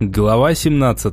Глава 17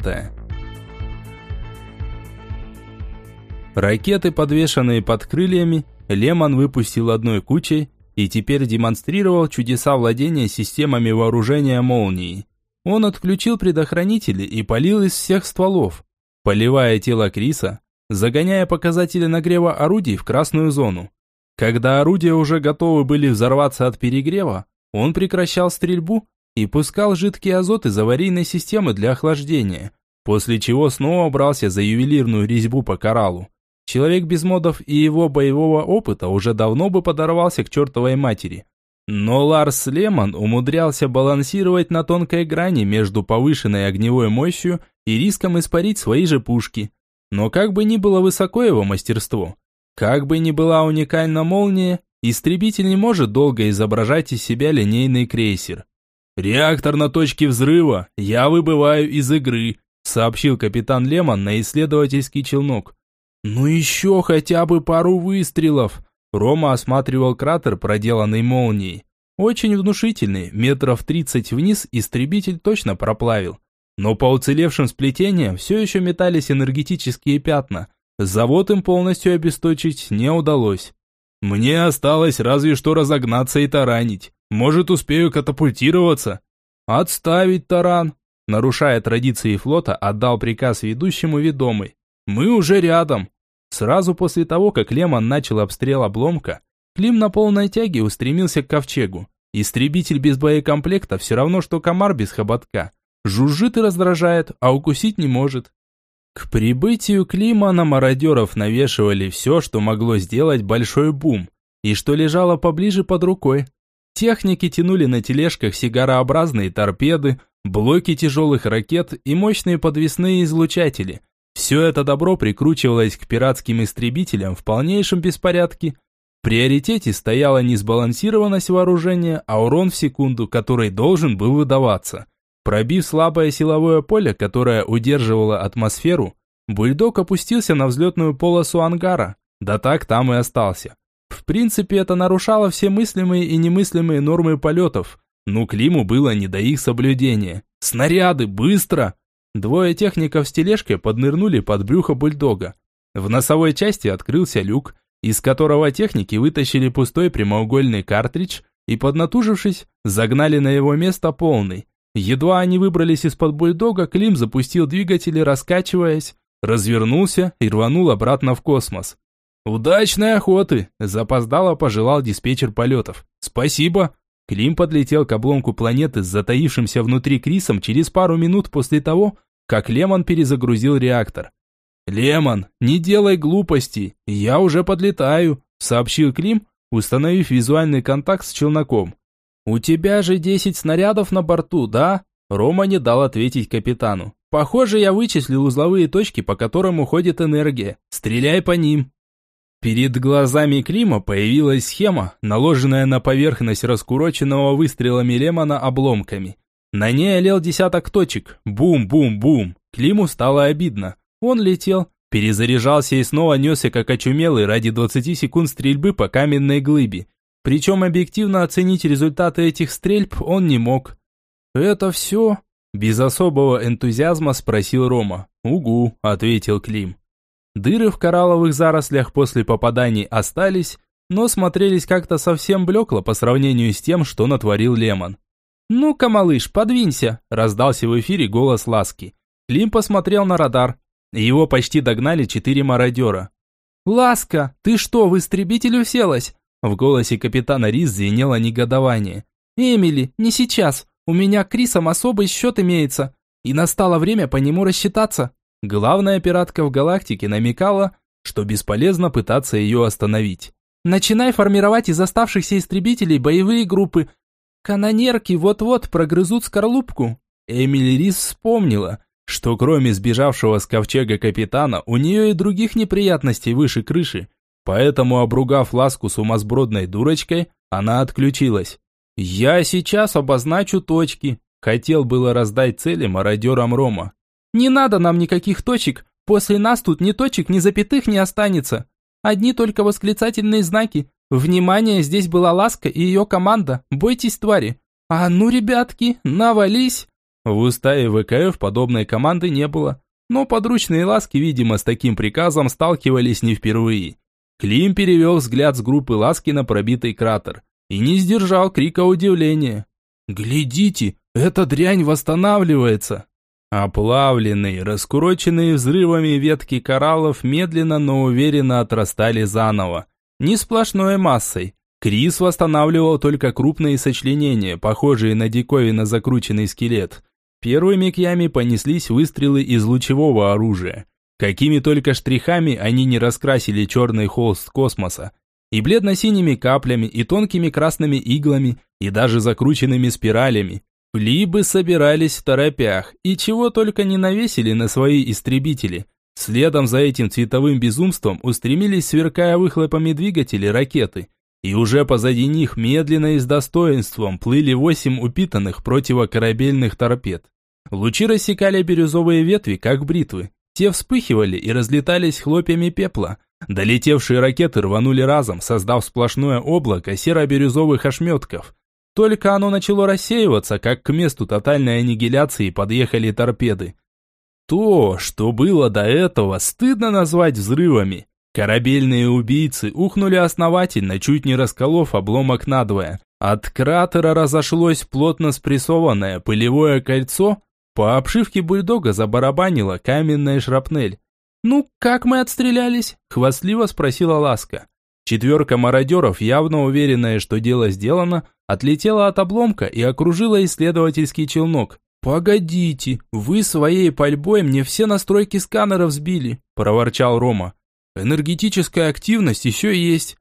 Ракеты, подвешенные под крыльями, Лемон выпустил одной кучей и теперь демонстрировал чудеса владения системами вооружения молнии. Он отключил предохранители и полил из всех стволов, поливая тело Криса, загоняя показатели нагрева орудий в красную зону. Когда орудия уже готовы были взорваться от перегрева, он прекращал стрельбу и пускал жидкий азот из аварийной системы для охлаждения, после чего снова брался за ювелирную резьбу по кораллу. Человек без модов и его боевого опыта уже давно бы подорвался к чертовой матери. Но Ларс Лемон умудрялся балансировать на тонкой грани между повышенной огневой мощью и риском испарить свои же пушки. Но как бы ни было высоко его мастерство, как бы ни была уникальна молния, истребитель не может долго изображать из себя линейный крейсер. «Реактор на точке взрыва, я выбываю из игры», сообщил капитан Лемон на исследовательский челнок. «Ну еще хотя бы пару выстрелов!» Рома осматривал кратер, проделанный молнией. Очень внушительный, метров тридцать вниз истребитель точно проплавил. Но по уцелевшим сплетениям все еще метались энергетические пятна. Завод им полностью обесточить не удалось. «Мне осталось разве что разогнаться и таранить. Может, успею катапультироваться?» «Отставить таран!» Нарушая традиции флота, отдал приказ ведущему ведомый. «Мы уже рядом!» Сразу после того, как Лемон начал обстрел обломка, Клим на полной тяге устремился к ковчегу. Истребитель без боекомплекта все равно, что комар без хоботка. Жужжит и раздражает, а укусить не может. К прибытию Клима на мародеров навешивали все, что могло сделать большой бум, и что лежало поближе под рукой. Техники тянули на тележках сигарообразные торпеды, блоки тяжелых ракет и мощные подвесные излучатели – все это добро прикручивалось к пиратским истребителям в полнейшем беспорядке. В приоритете стояла не сбалансированность вооружения, а урон в секунду, который должен был выдаваться. Пробив слабое силовое поле, которое удерживало атмосферу, бульдог опустился на взлетную полосу ангара, да так там и остался. В принципе, это нарушало все мыслимые и немыслимые нормы полетов, но Климу было не до их соблюдения. «Снаряды, быстро!» Двое техников с тележкой поднырнули под брюхо бульдога. В носовой части открылся люк, из которого техники вытащили пустой прямоугольный картридж и, поднатужившись, загнали на его место полный. Едва они выбрались из-под бульдога, Клим запустил двигатели, раскачиваясь, развернулся и рванул обратно в космос. «Удачной охоты!» – запоздало пожелал диспетчер полетов. «Спасибо!» Клим подлетел к обломку планеты с затаившимся внутри Крисом через пару минут после того, как Лемон перезагрузил реактор. «Лемон, не делай глупостей, я уже подлетаю», сообщил Клим, установив визуальный контакт с челноком. «У тебя же десять снарядов на борту, да?» Рома не дал ответить капитану. «Похоже, я вычислил узловые точки, по которым уходит энергия. Стреляй по ним». Перед глазами Клима появилась схема, наложенная на поверхность раскуроченного выстрелами Лемона обломками. На ней олел десяток точек. Бум-бум-бум. Климу стало обидно. Он летел, перезаряжался и снова несся как очумелый ради 20 секунд стрельбы по каменной глыбе. Причем объективно оценить результаты этих стрельб он не мог. «Это все?» Без особого энтузиазма спросил Рома. «Угу», — ответил Клим. Дыры в коралловых зарослях после попаданий остались, но смотрелись как-то совсем блекло по сравнению с тем, что натворил Лемон. «Ну-ка, малыш, подвинься!» – раздался в эфире голос Ласки. Клим посмотрел на радар. Его почти догнали четыре мародера. «Ласка, ты что, в истребитель уселась?» В голосе капитана Рис звенело негодование. «Эмили, не сейчас. У меня к Крисом особый счет имеется. И настало время по нему рассчитаться». Главная пиратка в галактике намекала, что бесполезно пытаться ее остановить. «Начинай формировать из оставшихся истребителей боевые группы, Канонерки вот-вот прогрызут скорлупку. Эмили Рис вспомнила, что кроме сбежавшего с ковчега капитана, у нее и других неприятностей выше крыши. Поэтому, обругав ласку сумасбродной дурочкой, она отключилась. «Я сейчас обозначу точки», – хотел было раздать цели мародерам Рома. «Не надо нам никаких точек, после нас тут ни точек, ни запятых не останется. Одни только восклицательные знаки, Внимание, здесь была Ласка и ее команда. Бойтесь твари. А ну, ребятки, навались. В уставе ВКФ подобной команды не было, но подручные ласки, видимо, с таким приказом сталкивались не впервые. Клим перевел взгляд с группы ласки на пробитый кратер и не сдержал крика удивления. «Глядите, эта дрянь восстанавливается!» Оплавленные, раскуроченные взрывами ветки кораллов медленно, но уверенно отрастали заново. Не сплошной массой. Крис восстанавливал только крупные сочленения, похожие на диковинно закрученный скелет. Первыми к яме понеслись выстрелы из лучевого оружия. Какими только штрихами они не раскрасили черный холст космоса. И бледно-синими каплями, и тонкими красными иглами, и даже закрученными спиралями. Либы собирались в торопях, и чего только не навесили на свои истребители. Следом за этим цветовым безумством устремились, сверкая выхлопами двигатели, ракеты. И уже позади них медленно и с достоинством плыли восемь упитанных противокорабельных торпед. Лучи рассекали бирюзовые ветви, как бритвы. Те вспыхивали и разлетались хлопьями пепла. Долетевшие ракеты рванули разом, создав сплошное облако серо-бирюзовых ошметков. Только оно начало рассеиваться, как к месту тотальной аннигиляции подъехали торпеды. То, что было до этого, стыдно назвать взрывами. Корабельные убийцы ухнули основательно, чуть не расколов обломок надвое. От кратера разошлось плотно спрессованное пылевое кольцо, по обшивке бульдога забарабанила каменная шрапнель. «Ну, как мы отстрелялись?» – хвастливо спросила Ласка. Четверка мародеров, явно уверенная, что дело сделано, отлетела от обломка и окружила исследовательский челнок. «Погодите, вы своей пальбой мне все настройки сканеров сбили», – проворчал Рома. «Энергетическая активность еще есть».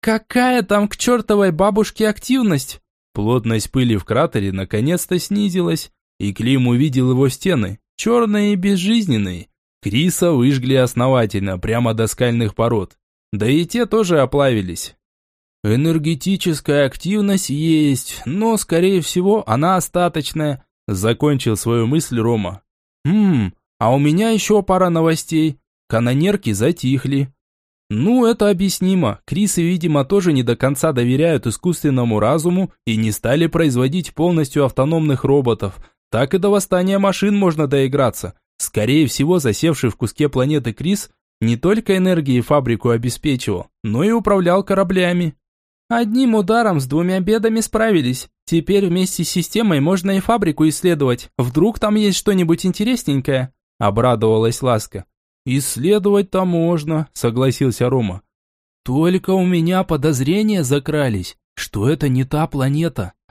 «Какая там к чертовой бабушке активность?» Плотность пыли в кратере наконец-то снизилась, и Клим увидел его стены, черные и безжизненные. Криса выжгли основательно, прямо до скальных пород. Да и те тоже оплавились. Энергетическая активность есть, но, скорее всего, она остаточная, закончил свою мысль Рома. Хм, а у меня еще пара новостей. Канонерки затихли. Ну, это объяснимо. Крисы, видимо, тоже не до конца доверяют искусственному разуму и не стали производить полностью автономных роботов. Так и до восстания машин можно доиграться. Скорее всего, засевший в куске планеты Крис не только энергией фабрику обеспечивал, но и управлял кораблями. Одним ударом с двумя бедами справились. Теперь вместе с системой можно и фабрику исследовать. Вдруг там есть что-нибудь интересненькое?» Обрадовалась Ласка. «Исследовать-то можно», согласился Рома. «Только у меня подозрения закрались, что это не та планета».